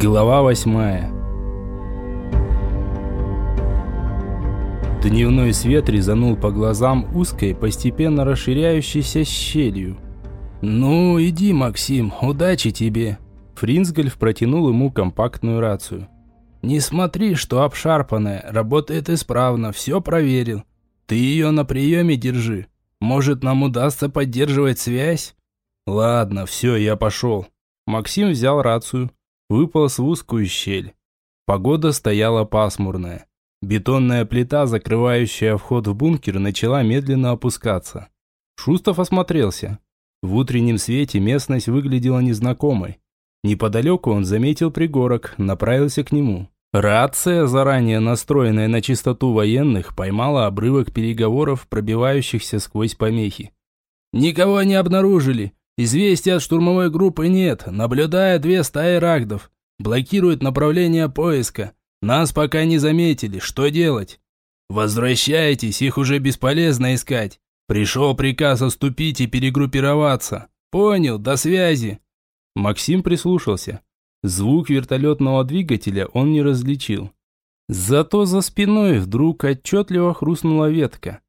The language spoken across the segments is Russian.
Глава восьмая Дневной свет резанул по глазам узкой, постепенно расширяющейся щелью. «Ну, иди, Максим, удачи тебе!» Фринсгольф протянул ему компактную рацию. «Не смотри, что обшарпанная, работает исправно, все проверил. Ты ее на приеме держи. Может, нам удастся поддерживать связь?» «Ладно, все, я пошел». Максим взял рацию, выполз в узкую щель. Погода стояла пасмурная. Бетонная плита, закрывающая вход в бункер, начала медленно опускаться. Шустов осмотрелся. В утреннем свете местность выглядела незнакомой. Неподалеку он заметил пригорок, направился к нему. Рация, заранее настроенная на чистоту военных, поймала обрывок переговоров, пробивающихся сквозь помехи. «Никого не обнаружили. Известия от штурмовой группы нет. Наблюдая две стаи рагдов. Блокируют направление поиска. Нас пока не заметили. Что делать? Возвращайтесь, их уже бесполезно искать. Пришел приказ отступить и перегруппироваться. Понял, до связи. Максим прислушался. Звук вертолетного двигателя он не различил. Зато за спиной вдруг отчетливо хрустнула ветка.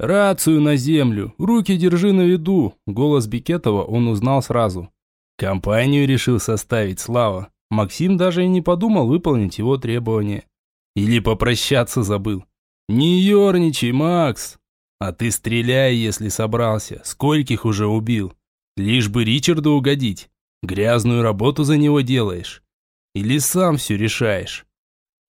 «Рацию на землю! Руки держи на виду!» Голос Бикетова он узнал сразу. Компанию решил составить Слава. Максим даже и не подумал выполнить его требования. Или попрощаться забыл. «Не ерничай, Макс! А ты стреляй, если собрался. Скольких уже убил? Лишь бы Ричарду угодить. Грязную работу за него делаешь. Или сам все решаешь?»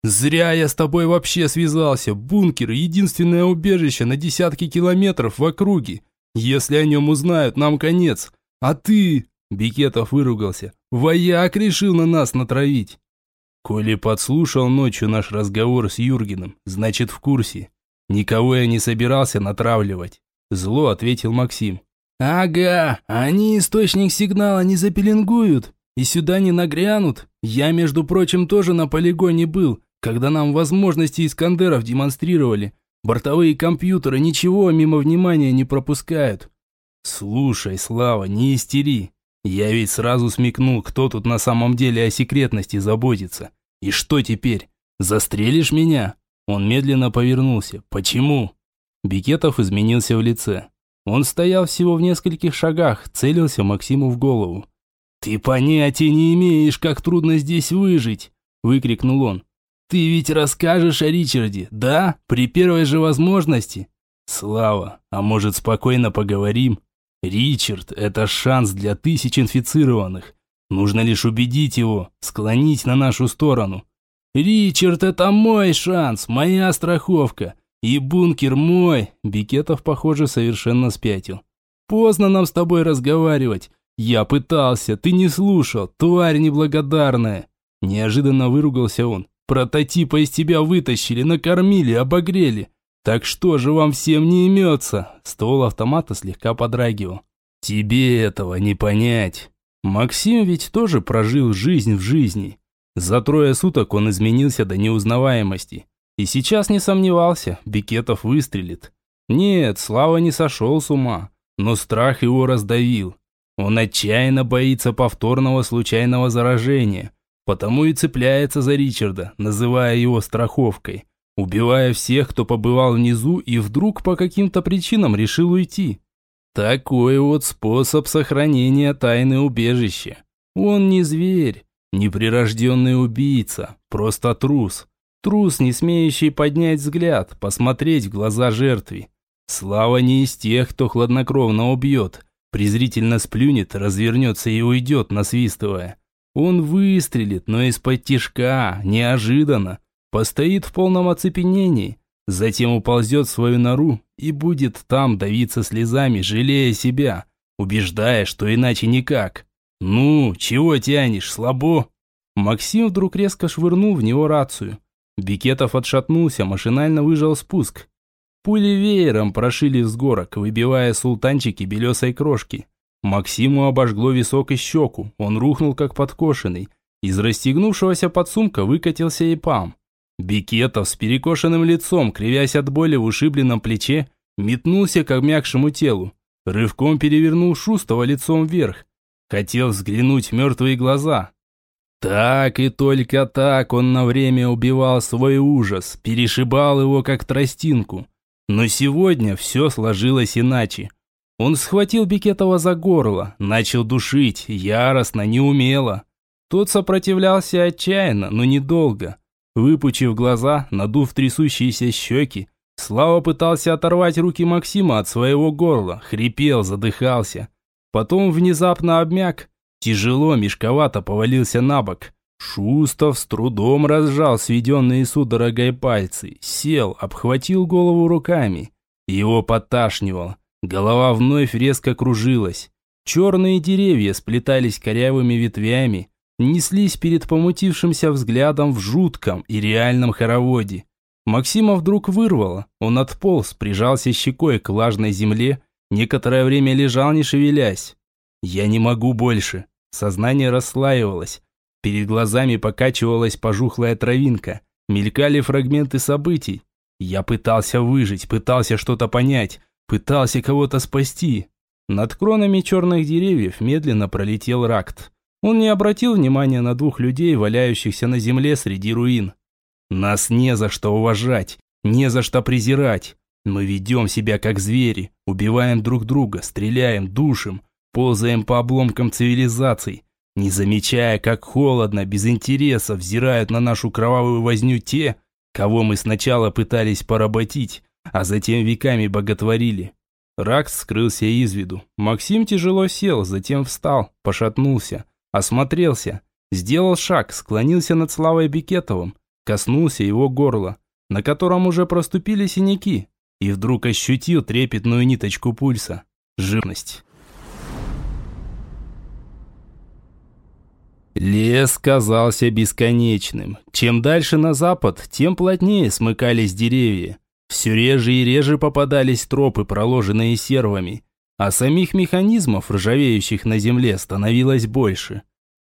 «Зря я с тобой вообще связался. Бункер – единственное убежище на десятки километров в округе. Если о нем узнают, нам конец. А ты...» Бикетов выругался. «Вояк решил на нас натравить». Коли подслушал ночью наш разговор с Юргеном, значит в курсе. Никого я не собирался натравливать. Зло ответил Максим. «Ага, они источник сигнала не запеленгуют и сюда не нагрянут. Я, между прочим, тоже на полигоне был, когда нам возможности Искандеров демонстрировали. Бортовые компьютеры ничего мимо внимания не пропускают». «Слушай, Слава, не истери. Я ведь сразу смекнул, кто тут на самом деле о секретности заботится. И что теперь? Застрелишь меня? Он медленно повернулся. Почему? Бикетов изменился в лице. Он стоял всего в нескольких шагах, целился Максиму в голову. «Ты понятия не имеешь, как трудно здесь выжить!» – выкрикнул он. «Ты ведь расскажешь о Ричарде, да? При первой же возможности?» «Слава, а может спокойно поговорим?» Ричард – это шанс для тысяч инфицированных. Нужно лишь убедить его, склонить на нашу сторону. Ричард – это мой шанс, моя страховка. И бункер мой. Бикетов, похоже, совершенно спятил. Поздно нам с тобой разговаривать. Я пытался, ты не слушал, тварь неблагодарная. Неожиданно выругался он. Прототипа из тебя вытащили, накормили, обогрели. «Так что же вам всем не имется?» Ствол автомата слегка подрагивал. «Тебе этого не понять. Максим ведь тоже прожил жизнь в жизни. За трое суток он изменился до неузнаваемости. И сейчас не сомневался, Бикетов выстрелит. Нет, Слава не сошел с ума, но страх его раздавил. Он отчаянно боится повторного случайного заражения, потому и цепляется за Ричарда, называя его страховкой убивая всех, кто побывал внизу и вдруг по каким-то причинам решил уйти. Такой вот способ сохранения тайны убежища. Он не зверь, не прирожденный убийца, просто трус. Трус, не смеющий поднять взгляд, посмотреть в глаза жертве. Слава не из тех, кто хладнокровно убьет, презрительно сплюнет, развернется и уйдет, насвистывая. Он выстрелит, но из-под тишка, неожиданно, Постоит в полном оцепенении, затем уползет в свою нору и будет там давиться слезами, жалея себя, убеждая, что иначе никак. «Ну, чего тянешь, слабо?» Максим вдруг резко швырнул в него рацию. Бикетов отшатнулся, машинально выжал спуск. Пули веером прошили взгорок, выбивая султанчики белесой крошки. Максиму обожгло висок и щеку, он рухнул как подкошенный. Из расстегнувшегося подсумка выкатился и пам. Бикетов с перекошенным лицом, кривясь от боли в ушибленном плече, метнулся к обмякшему телу. Рывком перевернул Шустова лицом вверх. Хотел взглянуть в мертвые глаза. Так и только так он на время убивал свой ужас, перешибал его как тростинку. Но сегодня все сложилось иначе. Он схватил Бекетова за горло, начал душить, яростно, неумело. Тот сопротивлялся отчаянно, но недолго. Выпучив глаза, надув трясущиеся щеки, Слава пытался оторвать руки Максима от своего горла, хрипел, задыхался. Потом внезапно обмяк, тяжело, мешковато повалился на бок. Шустов с трудом разжал сведенные судорогой пальцы, сел, обхватил голову руками. Его подташнивал. Голова вновь резко кружилась. Черные деревья сплетались корявыми ветвями, неслись перед помутившимся взглядом в жутком и реальном хороводе. Максима вдруг вырвало, он отполз, прижался щекой к влажной земле, некоторое время лежал, не шевелясь. «Я не могу больше». Сознание расслаивалось. Перед глазами покачивалась пожухлая травинка. Мелькали фрагменты событий. Я пытался выжить, пытался что-то понять, Пытался кого-то спасти. Над кронами черных деревьев медленно пролетел ракт. Он не обратил внимания на двух людей, валяющихся на земле среди руин. Нас не за что уважать, не за что презирать. Мы ведем себя как звери, убиваем друг друга, стреляем, душим, ползаем по обломкам цивилизаций, не замечая, как холодно, без интереса взирают на нашу кровавую возню те, кого мы сначала пытались поработить, а затем веками боготворили. Ракс скрылся из виду. Максим тяжело сел, затем встал, пошатнулся, осмотрелся, сделал шаг, склонился над Славой Бекетовым, коснулся его горла, на котором уже проступили синяки, и вдруг ощутил трепетную ниточку пульса. Жирность. Лес казался бесконечным. Чем дальше на запад, тем плотнее смыкались деревья. Все реже и реже попадались тропы, проложенные сервами, а самих механизмов, ржавеющих на земле, становилось больше.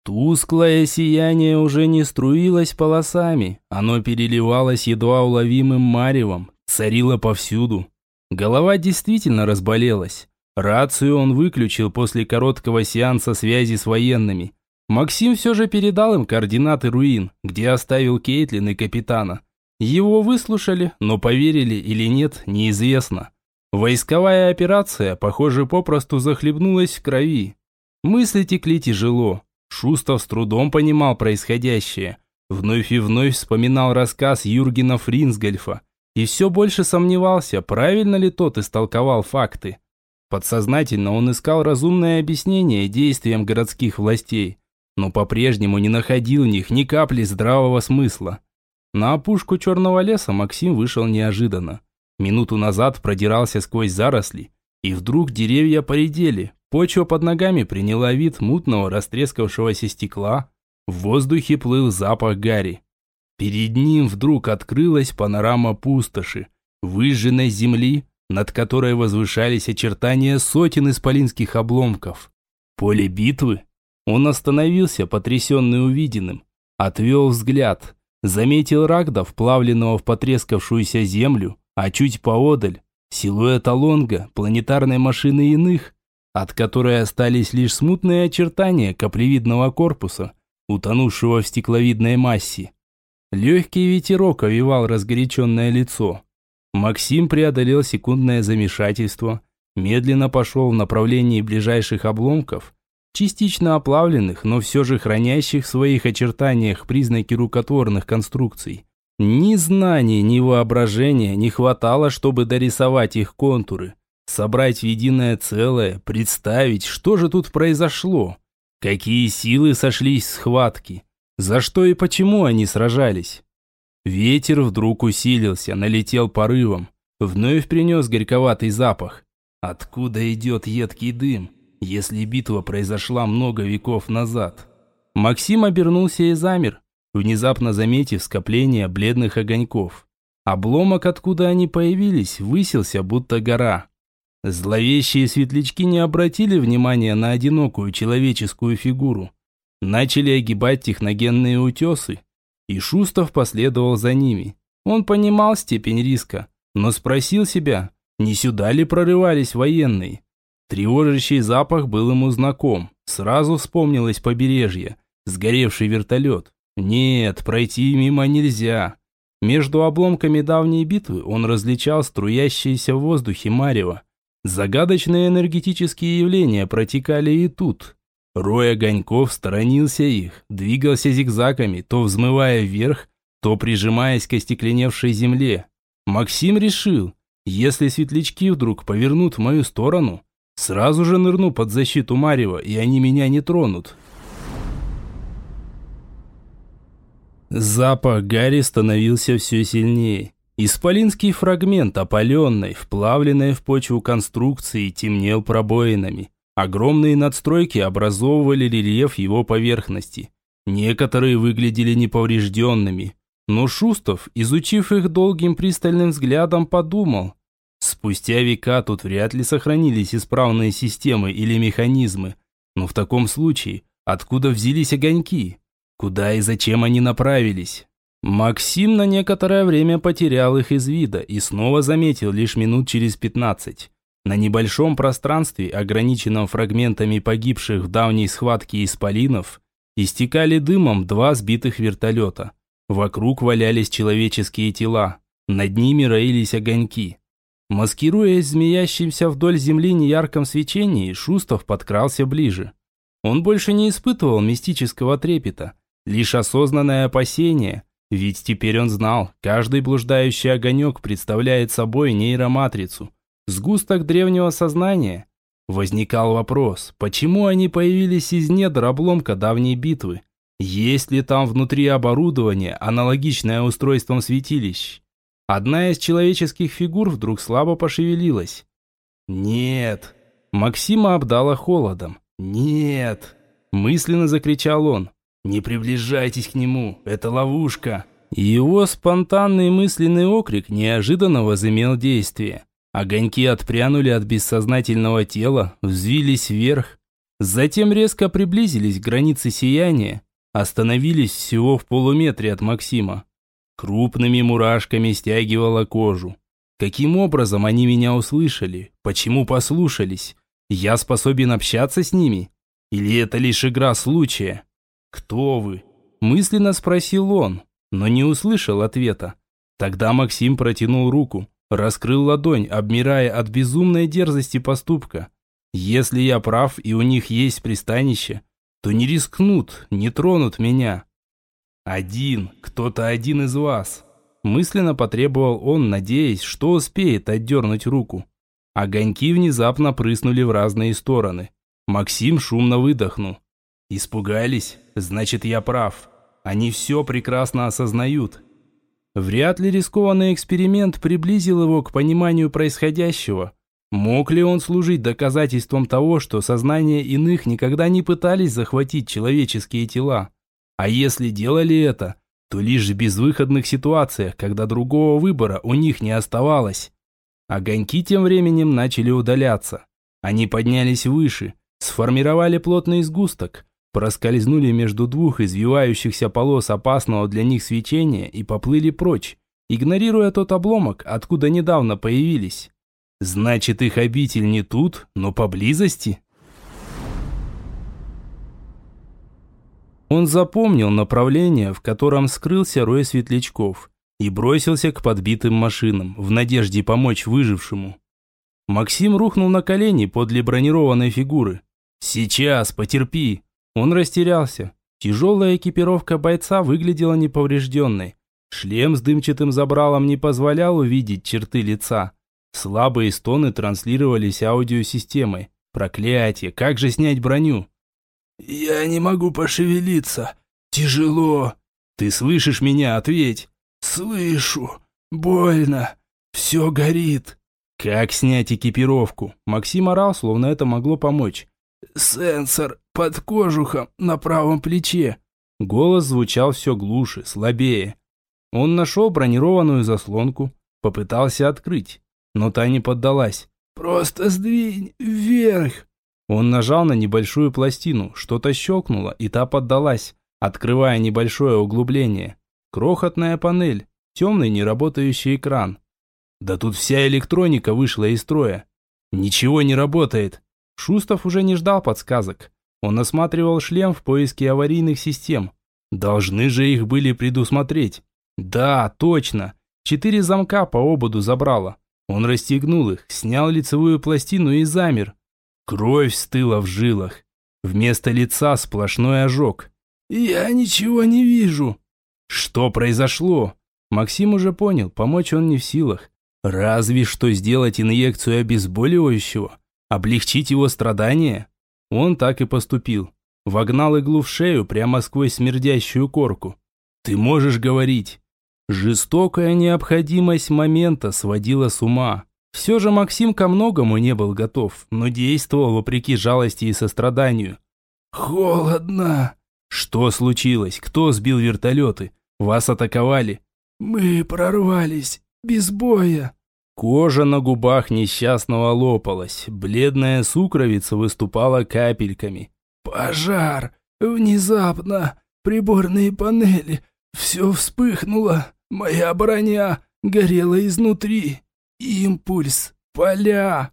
Тусклое сияние уже не струилось полосами, оно переливалось едва уловимым маревом, царило повсюду. Голова действительно разболелась. Рацию он выключил после короткого сеанса связи с военными. Максим все же передал им координаты руин, где оставил Кейтлин и капитана. Его выслушали, но поверили или нет, неизвестно. Войсковая операция, похоже, попросту захлебнулась в крови. Мысли текли тяжело. Шустов с трудом понимал происходящее. Вновь и вновь вспоминал рассказ Юргена Фринсгольфа и все больше сомневался, правильно ли тот истолковал факты. Подсознательно он искал разумное объяснение действиям городских властей, но по-прежнему не находил в них ни капли здравого смысла. На опушку черного леса Максим вышел неожиданно. Минуту назад продирался сквозь заросли, и вдруг деревья поредели, почва под ногами приняла вид мутного растрескавшегося стекла, в воздухе плыл запах гари. Перед ним вдруг открылась панорама пустоши, выжженной земли, над которой возвышались очертания сотен исполинских обломков. Поле битвы? Он остановился, потрясенный увиденным, отвел взгляд – Заметил Рагда, вплавленного в потрескавшуюся землю, а чуть поодаль – силуэт Алонга, планетарной машины иных, от которой остались лишь смутные очертания каплевидного корпуса, утонувшего в стекловидной массе. Легкий ветерок овивал разгоряченное лицо. Максим преодолел секундное замешательство, медленно пошел в направлении ближайших обломков частично оплавленных, но все же хранящих в своих очертаниях признаки рукотворных конструкций. Ни знаний, ни воображения не хватало, чтобы дорисовать их контуры, собрать в единое целое, представить, что же тут произошло, какие силы сошлись в схватке, за что и почему они сражались. Ветер вдруг усилился, налетел порывом, вновь принес горьковатый запах. Откуда идет едкий дым? Если битва произошла много веков назад. Максим обернулся и замер, внезапно заметив скопление бледных огоньков. Обломок, откуда они появились, высился, будто гора. Зловещие светлячки не обратили внимания на одинокую человеческую фигуру. Начали огибать техногенные утесы, и Шустов последовал за ними. Он понимал степень риска, но спросил себя, не сюда ли прорывались военные. Тревожащий запах был ему знаком. Сразу вспомнилось побережье. Сгоревший вертолет. Нет, пройти мимо нельзя. Между обломками давней битвы он различал струящиеся в воздухе марево. Загадочные энергетические явления протекали и тут. Рой огоньков сторонился их, двигался зигзагами, то взмывая вверх, то прижимаясь к остекленевшей земле. Максим решил, если светлячки вдруг повернут в мою сторону, сразу же нырну под защиту Марева, и они меня не тронут. Запах гари становился все сильнее. Исполинский фрагмент, опаленный, вплавленный в почву конструкции, темнел пробоинами. Огромные надстройки образовывали рельеф его поверхности. Некоторые выглядели неповрежденными. Но Шустов, изучив их долгим пристальным взглядом, подумал. Спустя века тут вряд ли сохранились исправные системы или механизмы. Но в таком случае, откуда взялись огоньки? Куда и зачем они направились? Максим на некоторое время потерял их из вида и снова заметил лишь минут через пятнадцать. На небольшом пространстве, ограниченном фрагментами погибших в давней схватке исполинов, истекали дымом два сбитых вертолета. Вокруг валялись человеческие тела, над ними роились огоньки. Маскируясь змеящимся вдоль земли неярком свечении, Шустов подкрался ближе. Он больше не испытывал мистического трепета, Лишь осознанное опасение, ведь теперь он знал, каждый блуждающий огонек представляет собой нейроматрицу, сгусток древнего сознания. Возникал вопрос, почему они появились из недр обломка давней битвы? Есть ли там внутри оборудование, аналогичное устройствам святилищ? Одна из человеческих фигур вдруг слабо пошевелилась. «Нет!» Максима обдала холодом. «Нет!» Мысленно закричал он. «Не приближайтесь к нему, это ловушка!» Его спонтанный мысленный окрик неожиданно возымел действие. Огоньки отпрянули от бессознательного тела, взвились вверх, затем резко приблизились к границе сияния, остановились всего в полуметре от Максима. Крупными мурашками стягивала кожу. Каким образом они меня услышали? Почему послушались? Я способен общаться с ними? Или это лишь игра случая? «Кто вы?» – мысленно спросил он, но не услышал ответа. Тогда Максим протянул руку, раскрыл ладонь, обмирая от безумной дерзости поступка. «Если я прав и у них есть пристанище, то не рискнут, не тронут меня». «Один, кто-то один из вас», – мысленно потребовал он, надеясь, что успеет отдернуть руку. Огоньки внезапно прыснули в разные стороны. Максим шумно выдохнул. Испугались? Значит, я прав. Они все прекрасно осознают. Вряд ли рискованный эксперимент приблизил его к пониманию происходящего. Мог ли он служить доказательством того, что сознание иных никогда не пытались захватить человеческие тела? А если делали это, то лишь в безвыходных ситуациях, когда другого выбора у них не оставалось. Огоньки тем временем начали удаляться. Они поднялись выше, сформировали плотный сгусток, проскользнули между двух извивающихся полос опасного для них свечения и поплыли прочь, игнорируя тот обломок, откуда недавно появились. Значит, их обитель не тут, но поблизости? Он запомнил направление, в котором скрылся рой светлячков, и бросился к подбитым машинам, в надежде помочь выжившему. Максим рухнул на колени подле бронированной фигуры. «Сейчас, потерпи!» Он растерялся. Тяжелая экипировка бойца выглядела неповрежденной. Шлем с дымчатым забралом не позволял увидеть черты лица. Слабые стоны транслировались аудиосистемой. Проклятие, как же снять броню? «Я не могу пошевелиться. Тяжело». «Ты слышишь меня? Ответь». «Слышу. Больно. Все горит». «Как снять экипировку?» Максим орал, словно это могло помочь. «Сенсор под кожухом на правом плече». Голос звучал все глуше, слабее. Он нашел бронированную заслонку, попытался открыть, но та не поддалась. «Просто сдвинь вверх!» Он нажал на небольшую пластину, что-то щелкнуло, и та поддалась, открывая небольшое углубление. Крохотная панель, темный неработающий экран. Да тут вся электроника вышла из строя. Ничего не работает. Шустов уже не ждал подсказок. Он осматривал шлем в поиске аварийных систем. Должны же их были предусмотреть. Да, точно. Четыре замка по ободу забрало. Он расстегнул их, снял лицевую пластину и замер. Кровь стыла в жилах. Вместо лица сплошной ожог. «Я ничего не вижу». Что произошло? Максим уже понял, помочь он не в силах. Разве что сделать инъекцию обезболивающего, облегчить его страдания. Он так и поступил. Вогнал иглу в шею прямо сквозь смердящую корку. «Ты можешь говорить». Жестокая необходимость момента сводила с ума. Все же Максим ко многому не был готов, но действовал вопреки жалости и состраданию. «Холодно!» «Что случилось? Кто сбил вертолеты? Вас атаковали?» «Мы прорвались. Без боя». Кожа на губах несчастного лопалась, бледная сукровица выступала капельками. «Пожар! Внезапно! Приборные панели! Все вспыхнуло! Моя броня горела изнутри! Импульс! Поля!»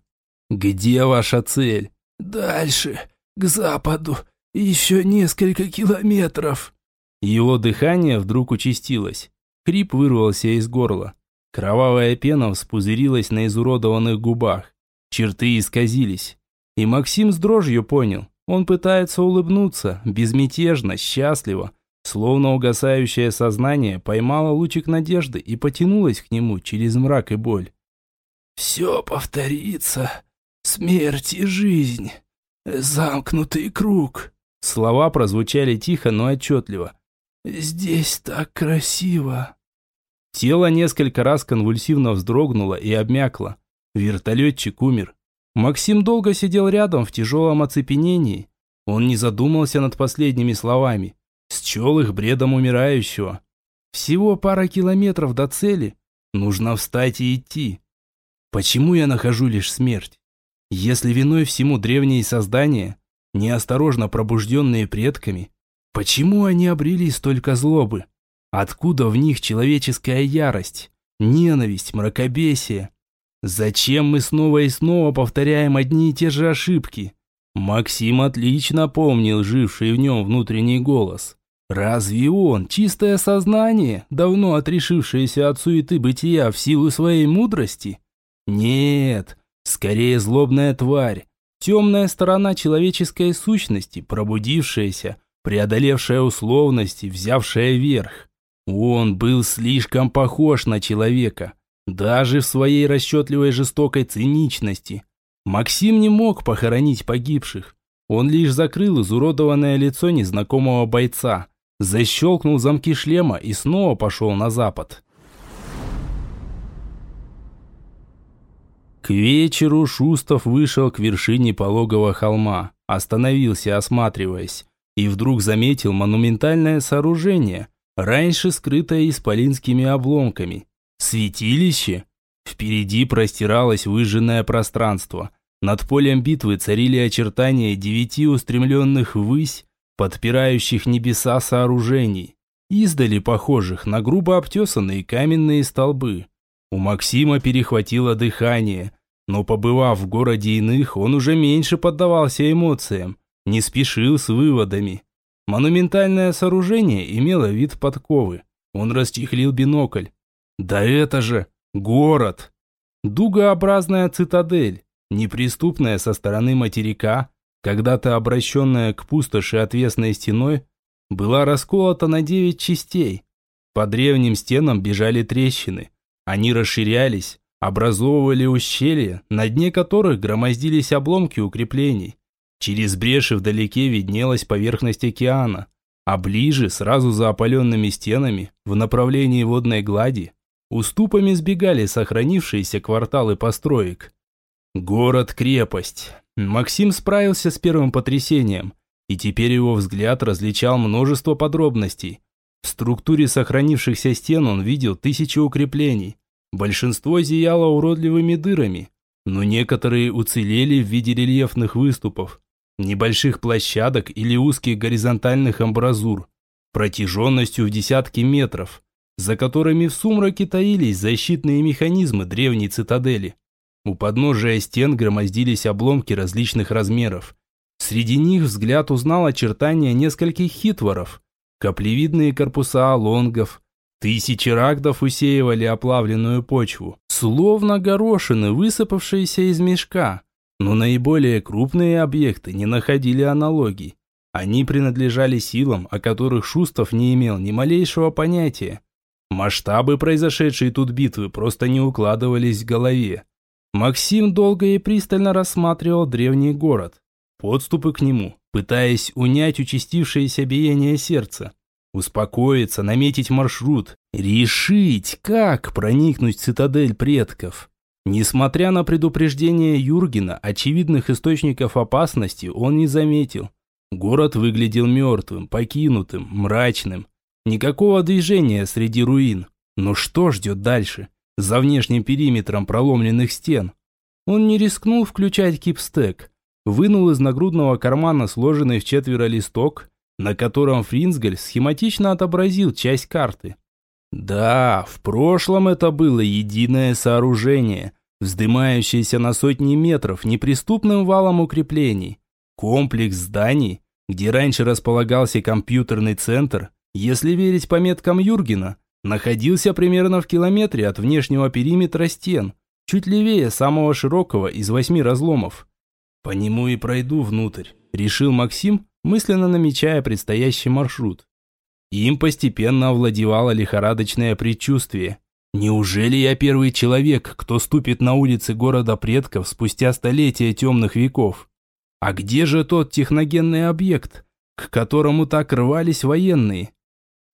«Где ваша цель?» «Дальше, к западу, еще несколько километров». Его дыхание вдруг участилось. Хрип вырвался из горла. Кровавая пена вспузырилась на изуродованных губах. Черты исказились. И Максим с дрожью понял. Он пытается улыбнуться, безмятежно, счастливо. Словно угасающее сознание поймало лучик надежды и потянулось к нему через мрак и боль. «Все повторится. Смерть и жизнь. Замкнутый круг». Слова прозвучали тихо, но отчетливо. «Здесь так красиво». Тело несколько раз конвульсивно вздрогнуло и обмякло. Вертолетчик умер. Максим долго сидел рядом в тяжелом оцепенении. Он не задумался над последними словами. Счел их бредом умирающего. Всего пара километров до цели. Нужно встать и идти. Почему я нахожу лишь смерть? Если виной всему древние создания, неосторожно пробужденные предками, почему они обрели столько злобы? Откуда в них человеческая ярость, ненависть, мракобесие? Зачем мы снова и снова повторяем одни и те же ошибки? Максим отлично помнил живший в нем внутренний голос. Разве он, чистое сознание, давно отрешившееся от суеты бытия в силу своей мудрости? Нет, скорее злобная тварь, темная сторона человеческой сущности, пробудившаяся, преодолевшая условности, взявшая верх. Он был слишком похож на человека, даже в своей расчетливой жестокой циничности. Максим не мог похоронить погибших. Он лишь закрыл изуродованное лицо незнакомого бойца, защелкнул замки шлема и снова пошел на запад. К вечеру Шустов вышел к вершине пологого холма, остановился, осматриваясь, и вдруг заметил монументальное сооружение, раньше скрытое исполинскими обломками. Святилище? Впереди простиралось выжженное пространство. Над полем битвы царили очертания девяти устремленных ввысь, подпирающих небеса сооружений, издали похожих на грубо обтесанные каменные столбы. У Максима перехватило дыхание, но побывав в городе иных, он уже меньше поддавался эмоциям, не спешил с выводами. Монументальное сооружение имело вид подковы. Он расчехлил бинокль. Да это же город! Дугообразная цитадель, неприступная со стороны материка, когда-то обращенная к пустоши отвесной стеной, была расколота на девять частей. По древним стенам бежали трещины. Они расширялись, образовывали ущелья, на дне которых громоздились обломки укреплений. Через бреши вдалеке виднелась поверхность океана, а ближе, сразу за опаленными стенами, в направлении водной глади, уступами сбегали сохранившиеся кварталы построек. Город-крепость. Максим справился с первым потрясением, и теперь его взгляд различал множество подробностей. В структуре сохранившихся стен он видел тысячи укреплений. Большинство зияло уродливыми дырами, но некоторые уцелели в виде рельефных выступов небольших площадок или узких горизонтальных амбразур, протяженностью в десятки метров, за которыми в сумраке таились защитные механизмы древней цитадели. У подножия стен громоздились обломки различных размеров. Среди них взгляд узнал очертания нескольких хитворов, каплевидные корпуса лонгов, тысячи рагдов усеивали оплавленную почву, словно горошины, высыпавшиеся из мешка. Но наиболее крупные объекты не находили аналогий. Они принадлежали силам, о которых Шустов не имел ни малейшего понятия. Масштабы произошедшей тут битвы просто не укладывались в голове. Максим долго и пристально рассматривал древний город, подступы к нему, пытаясь унять участившееся биение сердца. Успокоиться, наметить маршрут, решить, как проникнуть в цитадель предков. Несмотря на предупреждение Юргена, очевидных источников опасности он не заметил. Город выглядел мертвым, покинутым, мрачным. Никакого движения среди руин. Но что ждет дальше, за внешним периметром проломленных стен? Он не рискнул включать кипстек. Вынул из нагрудного кармана сложенный в четверо листок, на котором Фринсгель схематично отобразил часть карты. Да, в прошлом это было единое сооружение, вздымающееся на сотни метров неприступным валом укреплений. Комплекс зданий, где раньше располагался компьютерный центр, если верить пометкам Юргена, находился примерно в километре от внешнего периметра стен, чуть левее самого широкого из восьми разломов. По нему и пройду внутрь, решил Максим, мысленно намечая предстоящий маршрут. Им постепенно овладевало лихорадочное предчувствие. Неужели я первый человек, кто ступит на улицы города предков спустя столетия темных веков? А где же тот техногенный объект, к которому так рвались военные?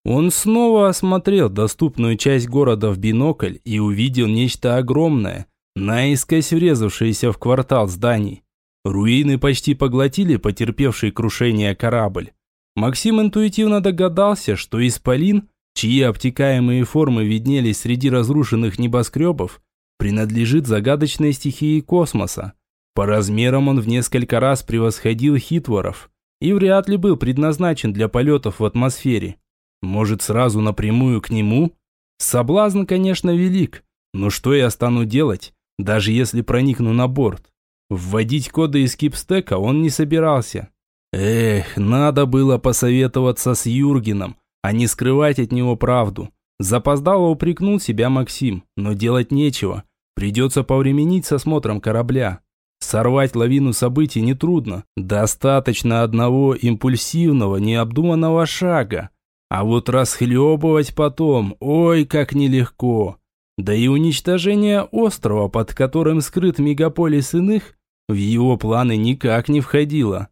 Он снова осмотрел доступную часть города в бинокль и увидел нечто огромное, наискось врезавшееся в квартал зданий. Руины почти поглотили потерпевший крушение корабль. Максим интуитивно догадался, что Исполин, чьи обтекаемые формы виднелись среди разрушенных небоскребов, принадлежит загадочной стихии космоса. По размерам он в несколько раз превосходил хитворов и вряд ли был предназначен для полетов в атмосфере. Может, сразу напрямую к нему? Соблазн, конечно, велик, но что я стану делать, даже если проникну на борт? Вводить коды из кипстека он не собирался. Эх, надо было посоветоваться с Юргеном, а не скрывать от него правду. Запоздало упрекнул себя Максим, но делать нечего. Придется повременить со смотром корабля. Сорвать лавину событий нетрудно. Достаточно одного импульсивного, необдуманного шага. А вот расхлебывать потом, ой, как нелегко. Да и уничтожение острова, под которым скрыт мегаполис иных, в его планы никак не входило.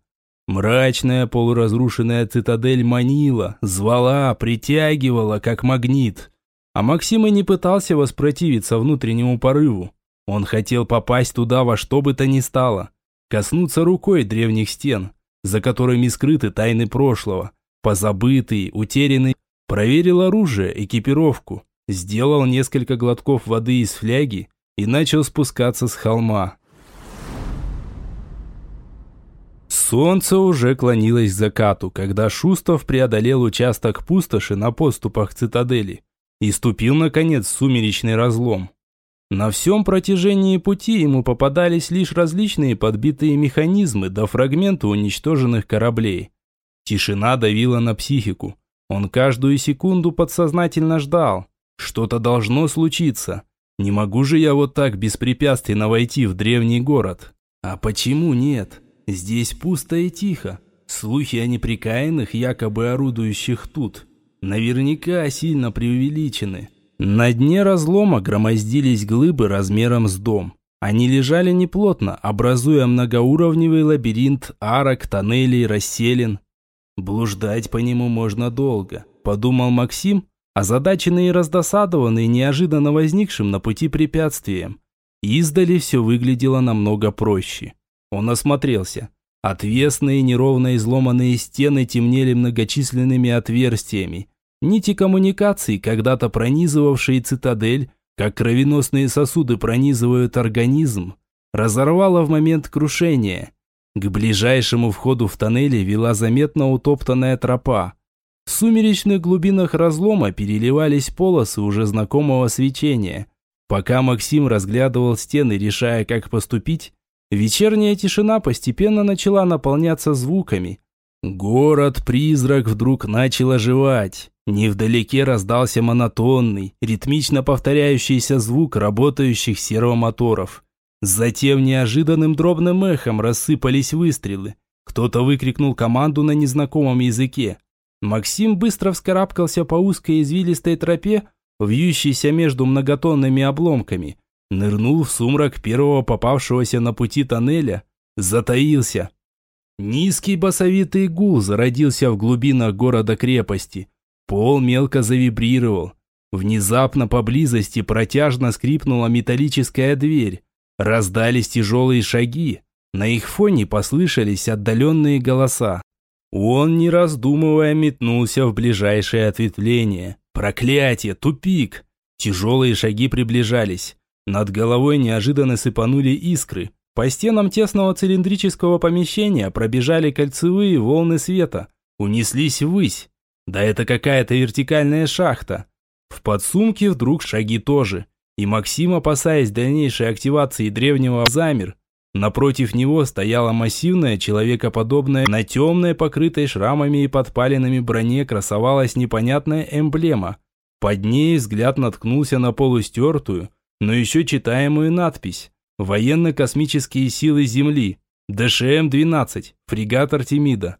Мрачная полуразрушенная цитадель манила, звала, притягивала, как магнит. А Максим и не пытался воспротивиться внутреннему порыву. Он хотел попасть туда во что бы то ни стало. Коснуться рукой древних стен, за которыми скрыты тайны прошлого. Позабытые, утерянные. Проверил оружие, экипировку. Сделал несколько глотков воды из фляги и начал спускаться с холма. Солнце уже клонилось к закату, когда Шустов преодолел участок пустоши на подступах к цитадели и ступил, наконец, в сумеречный разлом. На всем протяжении пути ему попадались лишь различные подбитые механизмы до фрагменты уничтоженных кораблей. Тишина давила на психику. Он каждую секунду подсознательно ждал. Что-то должно случиться. Не могу же я вот так беспрепятственно войти в древний город. А почему нет? Здесь пусто и тихо. Слухи о неприкаянных, якобы орудующих тут, наверняка сильно преувеличены. На дне разлома громоздились глыбы размером с дом. Они лежали неплотно, образуя многоуровневый лабиринт арок, тоннелей, расселин. Блуждать по нему можно долго, подумал Максим, озадаченный и раздосадованный неожиданно возникшим на пути препятствием. Издали все выглядело намного проще. Он осмотрелся. Отвесные неровно изломанные стены темнели многочисленными отверстиями. Нити коммуникаций, когда-то пронизывавшие цитадель, как кровеносные сосуды пронизывают организм, разорвало в момент крушения. К ближайшему входу в тоннеле вела заметно утоптанная тропа. В сумеречных глубинах разлома переливались полосы уже знакомого свечения. Пока Максим разглядывал стены, решая, как поступить, Вечерняя тишина постепенно начала наполняться звуками. Город-призрак вдруг начал оживать. Невдалеке раздался монотонный, ритмично повторяющийся звук работающих сервомоторов. Затем неожиданным дробным эхом рассыпались выстрелы. Кто-то выкрикнул команду на незнакомом языке. Максим быстро вскарабкался по узкой извилистой тропе, вьющейся между многотонными обломками, нырнул в сумрак первого попавшегося на пути тоннеля, затаился. Низкий басовитый гул зародился в глубинах города-крепости. Пол мелко завибрировал. Внезапно поблизости протяжно скрипнула металлическая дверь. Раздались тяжелые шаги. На их фоне послышались отдаленные голоса. Он, не раздумывая, метнулся в ближайшее ответвление. Проклятие, тупик! Тяжелые шаги приближались. Над головой неожиданно сыпанули искры. По стенам тесного цилиндрического помещения пробежали кольцевые волны света. Унеслись ввысь. Да это какая-то вертикальная шахта. В подсумке вдруг шаги тоже. И Максим, опасаясь дальнейшей активации древнего, замер. Напротив него стояла массивная человекоподобная, на темной, покрытой шрамами и подпаленными броне красовалась непонятная эмблема. Под ней взгляд наткнулся на полустертую, но еще читаемую надпись «Военно-космические силы Земли, ДШМ-12, фрегат Артемида».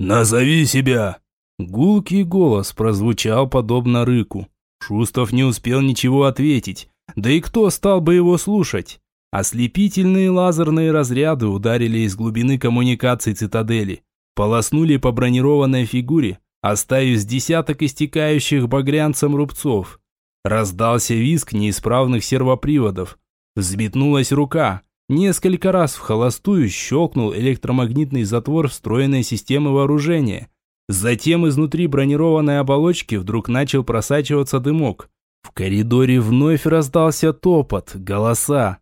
«Назови себя!» Гулкий голос прозвучал подобно рыку. Шустов не успел ничего ответить, да и кто стал бы его слушать? Ослепительные лазерные разряды ударили из глубины коммуникаций цитадели, полоснули по бронированной фигуре, оставив с десяток истекающих багрянцем рубцов. Раздался визг неисправных сервоприводов. Взметнулась рука. Несколько раз в холостую щелкнул электромагнитный затвор встроенной системы вооружения. Затем изнутри бронированной оболочки вдруг начал просачиваться дымок. В коридоре вновь раздался топот, голоса.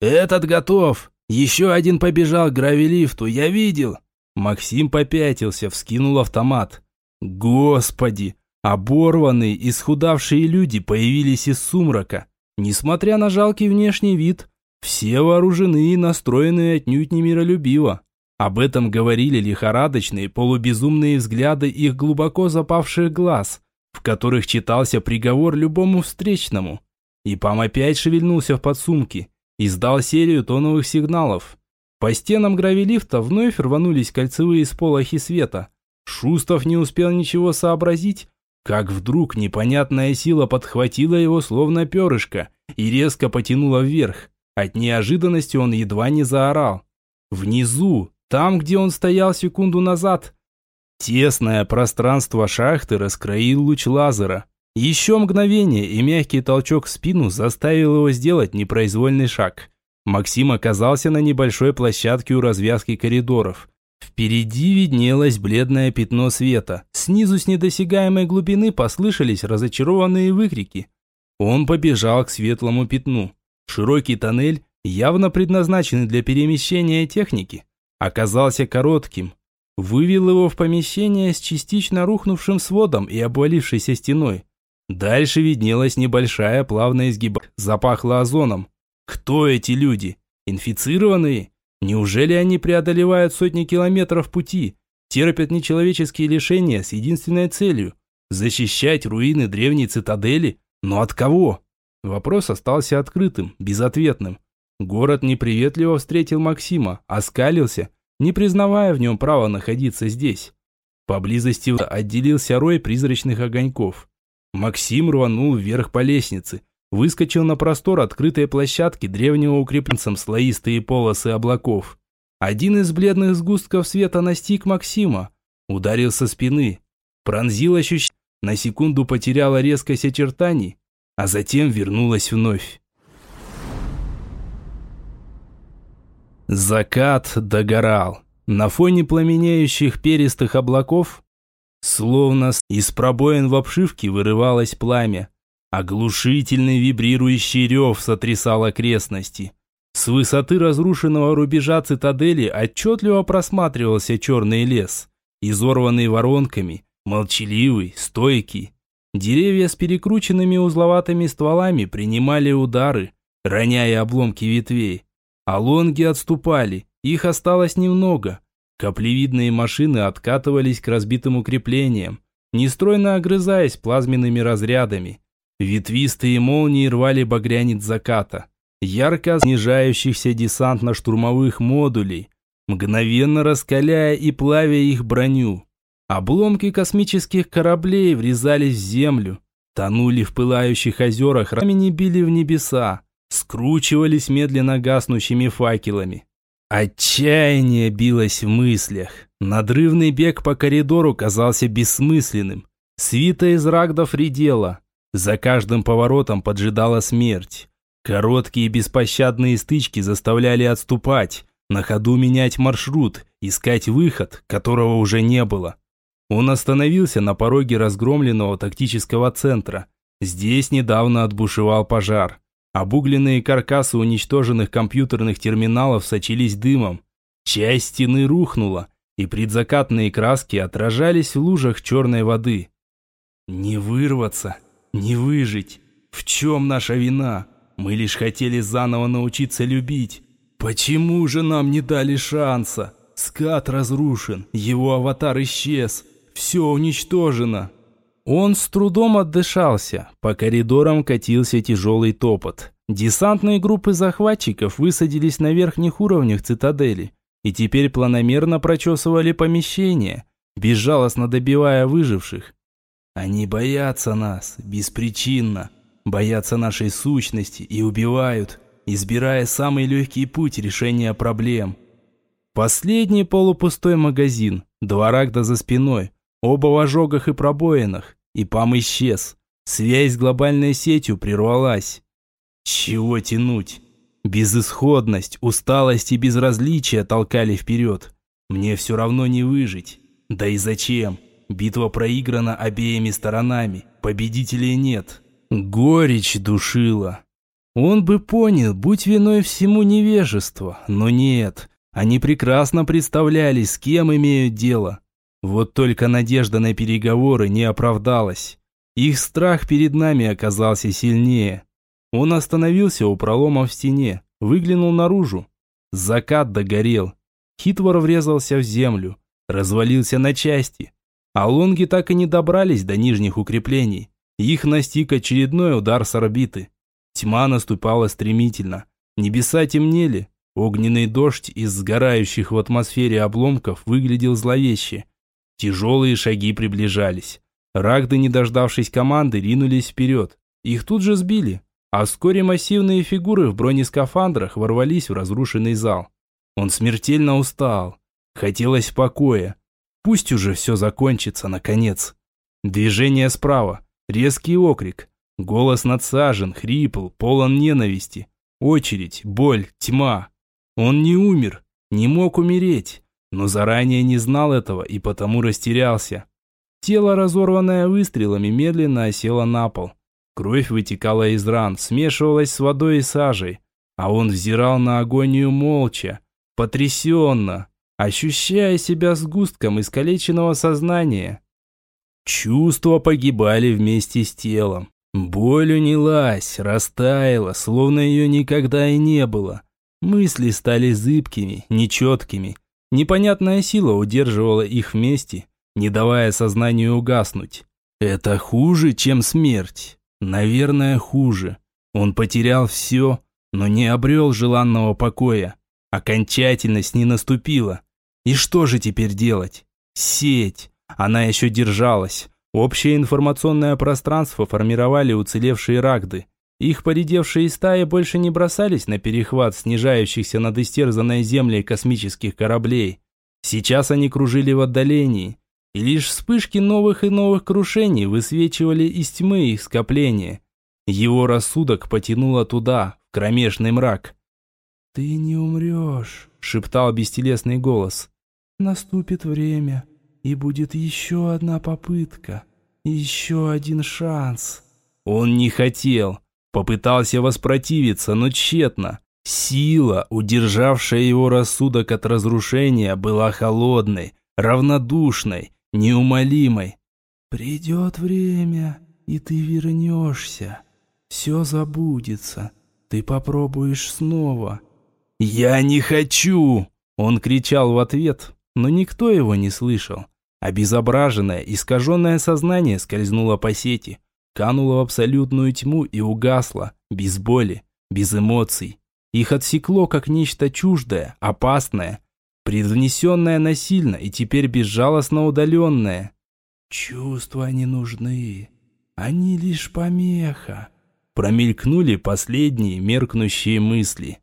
«Этот готов! Еще один побежал к гравилифту, я видел!» Максим попятился, вскинул автомат. «Господи! Оборванные, исхудавшие люди появились из сумрака. Несмотря на жалкий внешний вид, все вооружены и настроены отнюдь не миролюбиво. Об этом говорили лихорадочные, полубезумные взгляды их глубоко запавших глаз, в которых читался приговор любому встречному. И Пам опять шевельнулся в подсумке, издал серию тоновых сигналов. По стенам гравилифта вновь рванулись кольцевые сполохи света. Шустов не успел ничего сообразить, как вдруг непонятная сила подхватила его словно перышко и резко потянула вверх. От неожиданности он едва не заорал. Внизу, там, где он стоял секунду назад, тесное пространство шахты раскроил луч лазера. Еще мгновение, и мягкий толчок в спину заставил его сделать непроизвольный шаг. Максим оказался на небольшой площадке у развязки коридоров. Впереди виднелось бледное пятно света. Снизу с недосягаемой глубины послышались разочарованные выкрики. Он побежал к светлому пятну. Широкий тоннель, явно предназначенный для перемещения техники, оказался коротким. Вывел его в помещение с частично рухнувшим сводом и обвалившейся стеной. Дальше виднелась небольшая плавная изгиба. Запахло озоном. Кто эти люди? Инфицированные? Неужели они преодолевают сотни километров пути, терпят нечеловеческие лишения с единственной целью – защищать руины древней цитадели? Но от кого? Вопрос остался открытым, безответным. Город неприветливо встретил Максима, оскалился, не признавая в нем права находиться здесь. Поблизости отделился рой призрачных огоньков. Максим рванул вверх по лестнице, выскочил на простор открытой площадки древнего укрепленцем слоистые полосы облаков. Один из бледных сгустков света настиг Максима, ударил со спины, пронзил ощущение, на секунду потеряла резкость очертаний, а затем вернулась вновь. Закат догорал. На фоне пламенеющих перистых облаков, словно из пробоин в обшивке вырывалось пламя. Оглушительный вибрирующий рев сотрясал окрестности. С высоты разрушенного рубежа цитадели отчетливо просматривался черный лес, изорванный воронками, молчаливый, стойкий. Деревья с перекрученными узловатыми стволами принимали удары, роняя обломки ветвей. а отступали, их осталось немного. Каплевидные машины откатывались к разбитым укреплениям, нестройно огрызаясь плазменными разрядами. Ветвистые молнии рвали багрянец заката, ярко снижающихся десантно-штурмовых модулей, мгновенно раскаляя и плавя их броню. Обломки космических кораблей врезались в землю, тонули в пылающих озерах, рамени били в небеса, скручивались медленно гаснущими факелами. Отчаяние билось в мыслях. Надрывный бег по коридору казался бессмысленным. Свита из рагдов редела. За каждым поворотом поджидала смерть. Короткие беспощадные стычки заставляли отступать, на ходу менять маршрут, искать выход, которого уже не было. Он остановился на пороге разгромленного тактического центра. Здесь недавно отбушевал пожар. Обугленные каркасы уничтоженных компьютерных терминалов сочились дымом. Часть стены рухнула, и предзакатные краски отражались в лужах черной воды. Не вырваться, не выжить. В чем наша вина? Мы лишь хотели заново научиться любить. Почему же нам не дали шанса? Скат разрушен, его аватар исчез. Все уничтожено. Он с трудом отдышался. По коридорам катился тяжелый топот. Десантные группы захватчиков высадились на верхних уровнях цитадели и теперь планомерно прочесывали помещения, безжалостно добивая выживших. Они боятся нас, беспричинно, боятся нашей сущности и убивают, избирая самый легкий путь решения проблем. Последний полупустой магазин, два рагда за спиной, оба в ожогах и пробоинах. И ПАМ исчез. Связь с глобальной сетью прервалась. Чего тянуть? Безысходность, усталость и безразличие толкали вперед. Мне все равно не выжить. Да и зачем? Битва проиграна обеими сторонами. Победителей нет. Горечь душила. Он бы понял, будь виной всему невежество, но нет. Они прекрасно представляли, с кем имеют дело. Вот только надежда на переговоры не оправдалась. Их страх перед нами оказался сильнее. Он остановился у пролома в стене, выглянул наружу. Закат догорел. Хитвор врезался в землю, развалился на части. А лонги так и не добрались до нижних укреплений. Их настиг очередной удар с орбиты. Тьма наступала стремительно. Небеса темнели. Огненный дождь из сгорающих в атмосфере обломков выглядел зловеще. Тяжелые шаги приближались. Рагды, не дождавшись команды, ринулись вперед. Их тут же сбили, а вскоре массивные фигуры в бронескафандрах ворвались в разрушенный зал. Он смертельно устал. Хотелось покоя. Пусть уже все закончится, наконец. Движение справа. Резкий окрик. Голос надсажен, хрипл, полон ненависти. Очередь, боль, тьма. Он не умер, не мог умереть но заранее не знал этого и потому растерялся. Тело, разорванное выстрелами, медленно осело на пол. Кровь вытекала из ран, смешивалась с водой и сажей, а он взирал на агонию молча, потрясенно, ощущая себя сгустком искалеченного сознания. Чувства погибали вместе с телом. Боль унялась, растаяла, словно ее никогда и не было. Мысли стали зыбкими, нечеткими, Непонятная сила удерживала их вместе, не давая сознанию угаснуть. Это хуже, чем смерть. Наверное, хуже. Он потерял все, но не обрел желанного покоя. Окончательность не наступила. И что же теперь делать? Сеть. Она еще держалась. Общее информационное пространство формировали уцелевшие рагды. Их поредевшие стаи больше не бросались на перехват снижающихся над истерзанной землей космических кораблей. Сейчас они кружили в отдалении, и лишь вспышки новых и новых крушений высвечивали из тьмы их скопления. Его рассудок потянуло туда, в кромешный мрак. «Ты не умрешь», — шептал бестелесный голос. «Наступит время, и будет еще одна попытка, еще один шанс». Он не хотел. Попытался воспротивиться, но тщетно. Сила, удержавшая его рассудок от разрушения, была холодной, равнодушной, неумолимой. «Придет время, и ты вернешься. Все забудется. Ты попробуешь снова. «Я не хочу!» Он кричал в ответ, но никто его не слышал. Обезображенное, искаженное сознание скользнуло по сети, кануло в абсолютную тьму и угасло, без боли, без эмоций. Их отсекло как нечто чуждое, опасное, предвнесенное насильно и теперь безжалостно удаленное. «Чувства не нужны, они лишь помеха», промелькнули последние меркнущие мысли.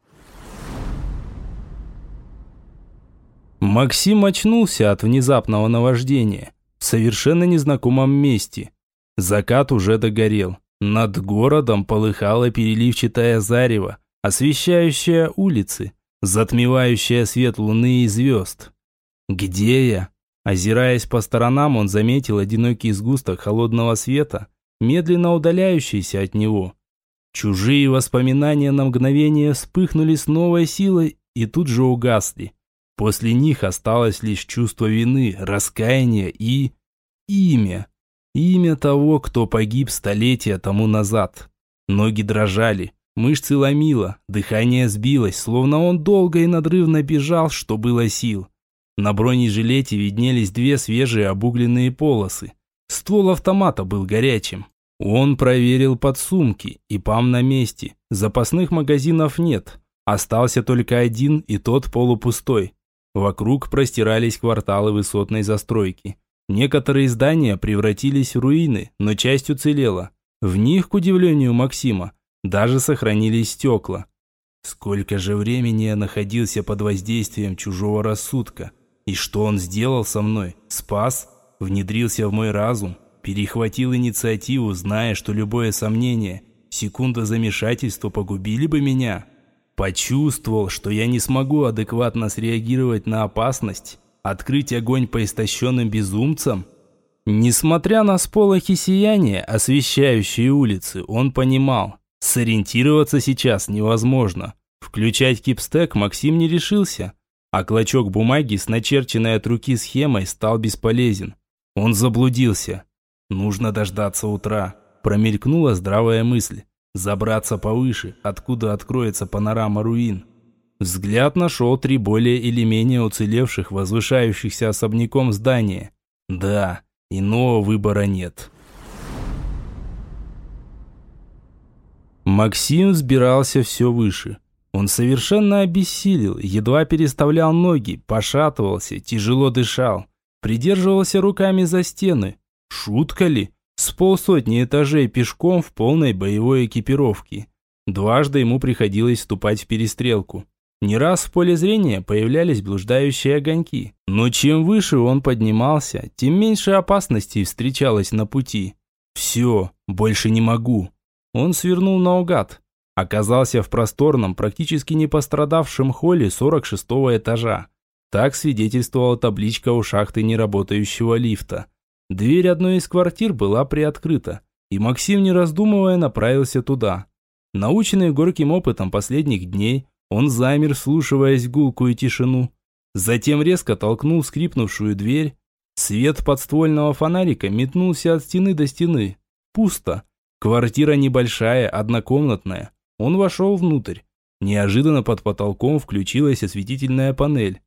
Максим очнулся от внезапного наваждения в совершенно незнакомом месте. Закат уже догорел. Над городом полыхало переливчатое зарево, освещающее улицы, затмевающее свет луны и звезд. «Где я?» Озираясь по сторонам, он заметил одинокий сгусток холодного света, медленно удаляющийся от него. Чужие воспоминания на мгновение вспыхнули с новой силой и тут же угасли. После них осталось лишь чувство вины, раскаяния и... имя. Имя того, кто погиб столетия тому назад. Ноги дрожали, мышцы ломило, дыхание сбилось, словно он долго и надрывно бежал, что было сил. На бронежилете виднелись две свежие обугленные полосы. Ствол автомата был горячим. Он проверил подсумки, и пам на месте. Запасных магазинов нет. Остался только один, и тот полупустой. Вокруг простирались кварталы высотной застройки. Некоторые здания превратились в руины, но часть уцелела. В них, к удивлению Максима, даже сохранились стекла. Сколько же времени я находился под воздействием чужого рассудка? И что он сделал со мной? Спас? Внедрился в мой разум? Перехватил инициативу, зная, что любое сомнение, секунда замешательства погубили бы меня? Почувствовал, что я не смогу адекватно среагировать на опасность, открыть огонь по истощенным безумцам? Несмотря на сполохи сияния, освещающие улицы, он понимал, сориентироваться сейчас невозможно. Включать кипстек Максим не решился, а клочок бумаги с начерченной от руки схемой стал бесполезен. Он заблудился. Нужно дождаться утра. Промелькнула здравая мысль забраться повыше, откуда откроется панорама руин. Взгляд нашел три более или менее уцелевших, возвышающихся особняком здания. Да, иного выбора нет. Максим взбирался все выше. Он совершенно обессилел, едва переставлял ноги, пошатывался, тяжело дышал, придерживался руками за стены. Шутка ли? С полсотни этажей пешком в полной боевой экипировке. Дважды ему приходилось вступать в перестрелку. Не раз в поле зрения появлялись блуждающие огоньки. Но чем выше он поднимался, тем меньше опасностей встречалось на пути. «Все, больше не могу». Он свернул наугад. Оказался в просторном, практически не пострадавшем холле 46-го этажа. Так свидетельствовала табличка у шахты неработающего лифта. Дверь одной из квартир была приоткрыта, и Максим, не раздумывая, направился туда. Наученный горьким опытом последних дней, он замер, вслушиваясь в гулкую тишину. Затем резко толкнул скрипнувшую дверь. Свет подствольного фонарика метнулся от стены до стены. Пусто. Квартира небольшая, однокомнатная. Он вошел внутрь. Неожиданно под потолком включилась осветительная панель.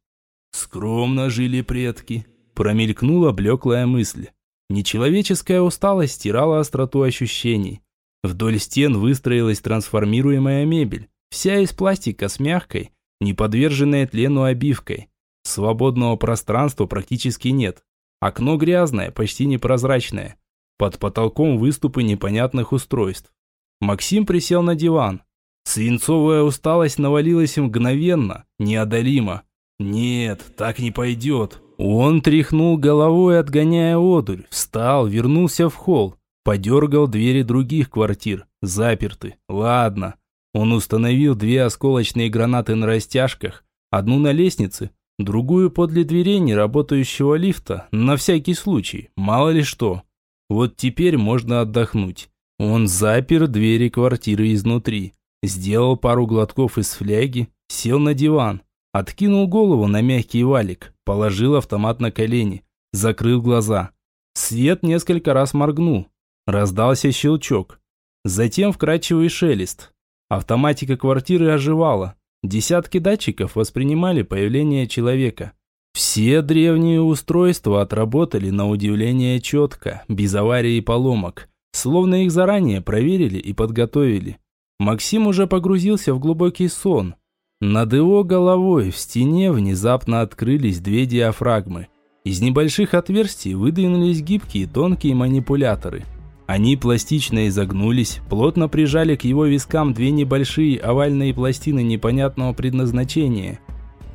Скромно жили предки. Промелькнула блеклая мысль. Нечеловеческая усталость стирала остроту ощущений. Вдоль стен выстроилась трансформируемая мебель, вся из пластика с мягкой, не подверженной тлену обивкой. Свободного пространства практически нет. Окно грязное, почти непрозрачное. Под потолком выступы непонятных устройств. Максим присел на диван. Свинцовая усталость навалилась мгновенно, неодолимо. Нет, так не пойдет. Он тряхнул головой, отгоняя одурь, встал, вернулся в холл, подергал двери других квартир, заперты. Ладно. Он установил две осколочные гранаты на растяжках, одну на лестнице, другую подле дверей неработающего лифта, на всякий случай, мало ли что. Вот теперь можно отдохнуть. Он запер двери квартиры изнутри, сделал пару глотков из фляги, сел на диван, откинул голову на мягкий валик, Положил автомат на колени. Закрыл глаза. Свет несколько раз моргнул. Раздался щелчок. Затем вкрадчивый шелест. Автоматика квартиры оживала. Десятки датчиков воспринимали появление человека. Все древние устройства отработали на удивление четко, без аварий и поломок, словно их заранее проверили и подготовили. Максим уже погрузился в глубокий сон. Над его головой в стене внезапно открылись две диафрагмы. Из небольших отверстий выдвинулись гибкие тонкие манипуляторы. Они пластично изогнулись, плотно прижали к его вискам две небольшие овальные пластины непонятного предназначения.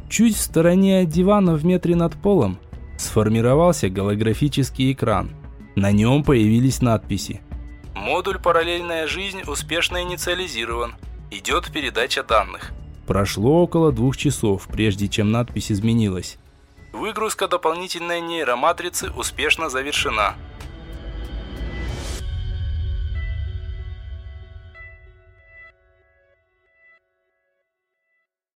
Чуть в стороне от дивана в метре над полом сформировался голографический экран. На нем появились надписи. Модуль «Параллельная жизнь» успешно инициализирован. Идет передача данных. Прошло около двух часов, прежде чем надпись изменилась. Выгрузка дополнительной нейроматрицы успешно завершена.